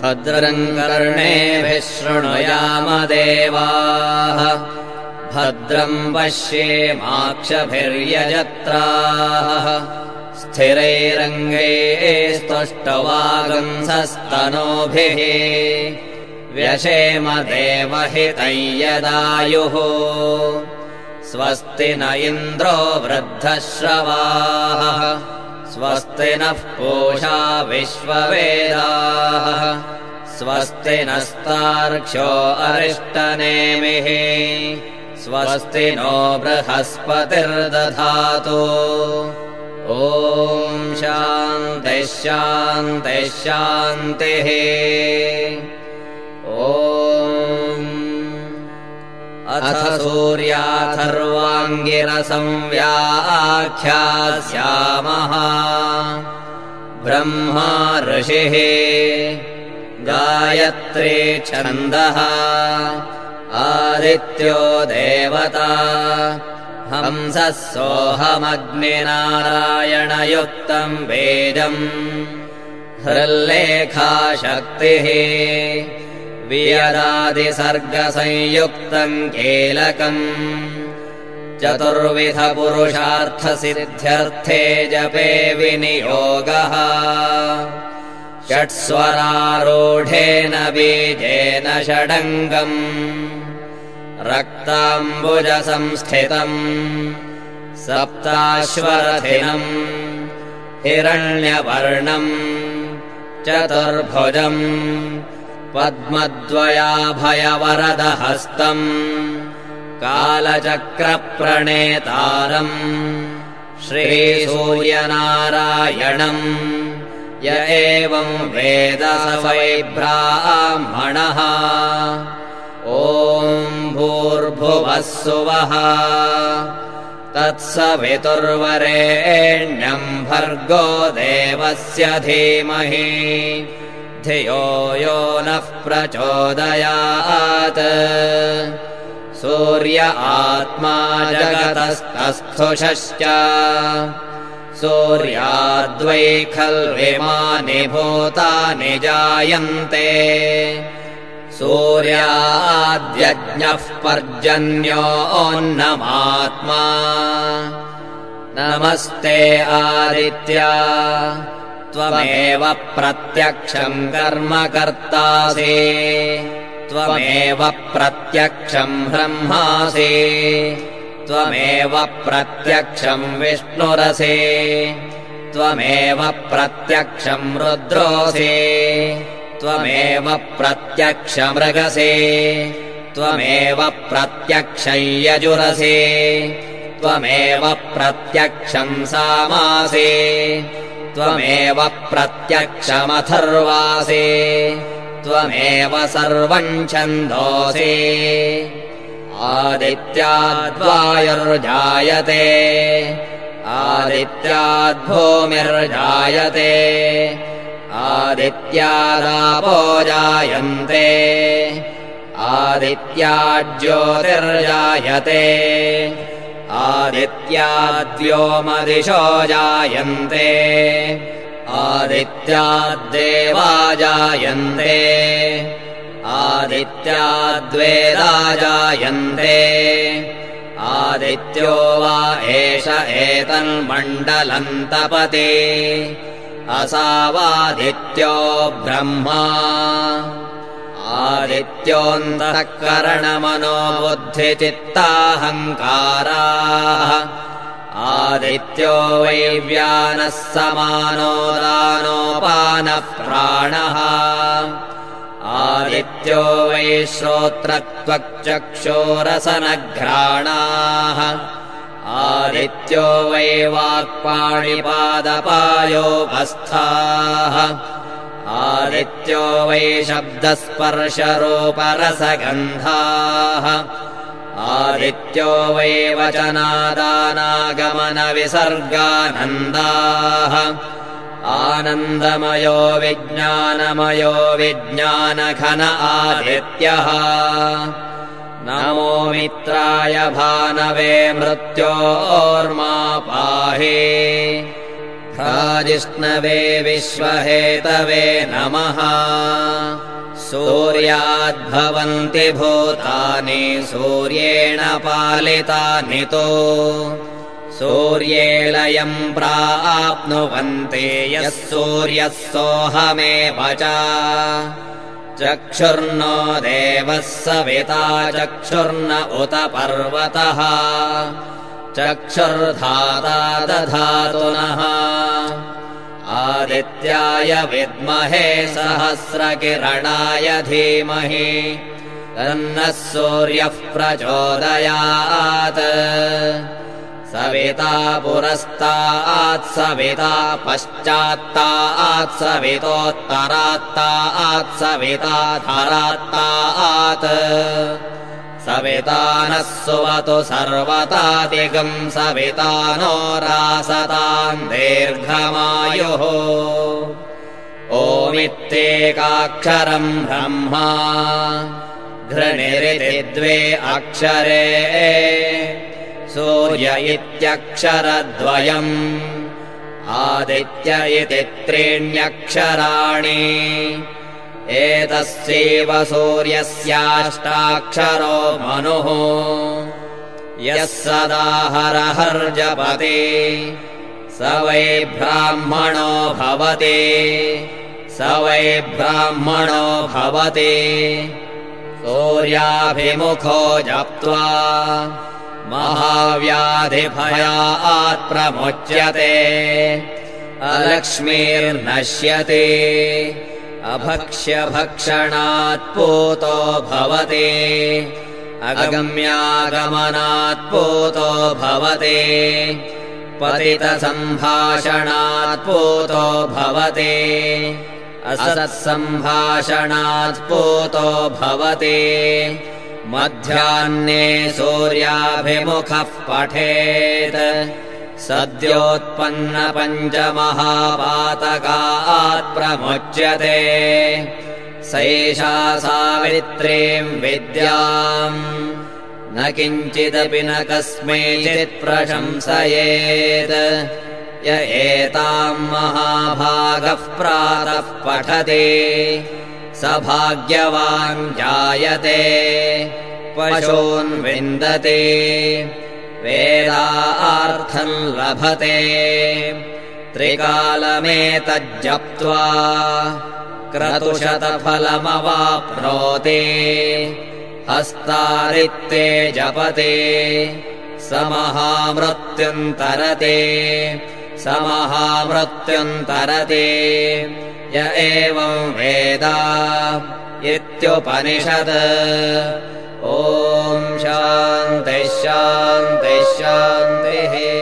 भद्रङ्कर्णेभिः शृणुयामदेवाः भद्रम् पश्येमाक्षभिर्यजत्राः स्थिरैरङ्गे स्तुष्टवागंसस्तनोभिः। व्यशेम देवहितैयदायुः। स्वस्ति न इन्द्रो वृद्धश्रवाः स्वस्ति नः पूषा विश्ववेदाः। स्वस्ति नस्तार्क्ष्यो अरिष्टनेमिः। स्वस्ति नो बृहस्पतिर्दधातु। ॐ शान्तिः शान्तिः अथ सूर्याथर्वाङ्गिरसंव्याख्यास्यामः। ब्रह्मा ऋषिः गायत्री छन्दः आदित्यो देवता हंसः सोऽहमग्निनारायणयुक्तम् वेदम्। हृल्लेखाशक्तिः वियदादिसर्गसंयुक्तम् कीलकम्। चतुर्विधपुरुषार्थसिद्ध्यर्थे जपे विनियोगः। षट्स्वरारूढेन बीजेन षडङ्गम्। रक्ताम्बुजसंस्थितम्। सप्ताश्वरथिनम्। हिरण्यवर्णम्। चतुर्भुजम् पद्मद्वयाभयवरदहस्तम् कालचक्रप्रणेतारम् श्रीसूर्यनारायणम् य एवम् वेद वैब्राह्मणः ॐ भूर्भुवः सुवः तत्सवितुर्वरेण्यम् भर्गो देवस्य धीमहि धियो यो नः प्रचोदयात्। सूर्य आत्मा जगतस्तस्थुषश्च। सूर्याद्वै खल्विमानि भूतानि जायन्ते। सूर्याद्यज्ञः पर्जन्योऽन्नमात्मा नमस्ते आदित्या त्वमेव प्रत्यक्षम् कर्म कर्तासि। त्वमेव प्रत्यक्षम् ब्रह्मासि। त्वमेव प्रत्यक्षम् विष्णुरसि। त्वमेव प्रत्यक्षम् रुद्रोऽसि त्वमेव प्रत्यक्षमृगसि त्वमेव प्रत्यक्षम् यजुरसि। त्वमेव प्रत्यक्षम् सामासि त्वमेव प्रत्यक्षमथर्वासि त्वमेव सर्वम् छन्दोऽसि। आदित्याद्वायुर्जायते आदित्याद्भूमिर्जायते आदित्यादापो जायन्ते आदित्याज्योतिर्जायते आदित्याद्व्योमदिशो जायन्ते। आदित्याद्देवा जायन्ते। आदित्याद्वेदा जायन्ते। आदित्यो वा एष एतन्मण्डलन्तपते। असावादित्यो ब्रह्मा आदित्योऽन्तःकरणमनो बुद्धिचित्ताहङ्काराः आदित्यो वैव्यानः समानो दानोपानप्राणः। आदित्यो वै श्रोत्रत्वक्चक्षोरसनघ्राणाः आदित्यो वै वाक्पाणिपादपायोपस्थाः आदित्यो वै शब्दस्पर्शरूपरसगन्धाः। आदित्यो वै वचनादानागमनविसर्गानन्दाः। आनन्दमयो विज्ञानमयो विज्ञानघन आदित्यः। नमो मित्राय भानवे मृत्योर्मा पाहि प्राजिष्णवे विश्वहेतवे नमः। सूर्याद्भवन्ति भूतानि सूर्येण पालितानि तु सूर्येलयम् प्राप्नुवन्ति यः सूर्यः सोऽहमेव च। चक्षुर्नो देवः सविता चक्षुर्न उत पर्वतः चक्षुर्धाता दधातुनः आदित्याय विद्महे सहस्रकिरणाय धीमहि। तन्नः सूर्यः प्रचोदयात्। सविता पुरस्तात् सविता पश्चात्तात् सवितोत्तरात्तात् सविता धरात्तात् सविता नः सुवतु सर्वतादिगम् सविता नो रासताम् दीर्घमायुः। ओमित्येकाक्षरम् ब्रह्मा घृणिरिति द्वे अक्षरे। सूर्य इत्यक्षरद्वयम् आदित्य इति त्रीण्यक्षराणि एतस्यैव सूर्यस्याष्टाक्षरो मनुः। यः सदा हरहर्जपति स वै ब्राह्मणो भवति स वै ब्राह्मणो भवति। सूर्याभिमुखो जप्त्वा महाव्याधिभयात् प्रमुच्यते अलक्ष्मीर्नश्यते अभक्ष्यभक्षणात् पूतो भवति। अगम्यागमनात् पूतो भवति। पतितसम्भाषणात् पूतो भवति। असत्सम्भाषणात् पूतो भवति। मध्याह्ने सूर्याभिमुखः पठेत् सद्योत्पन्नपञ्चमहापातकात् प्रमुच्यते। सैषा सावित्रीम् विद्याम्। न किञ्चिदपि न कस्मैचित् प्रशंसयेत्। य एताम् महाभागः प्रातः पठति। स भाग्यवान् जायते। पशून् विन्दते वेदार्थम् लभते। त्रिकालमेतज्जप्त्वा क्रतुशतफलमवाप्नोति। हस्तारित्ते जपते। स महामृत्युन्तरते स महामृत्युन्तरते य एवम् वेद इत्युपनिषत् शान्तिः देशान् देशान्तेः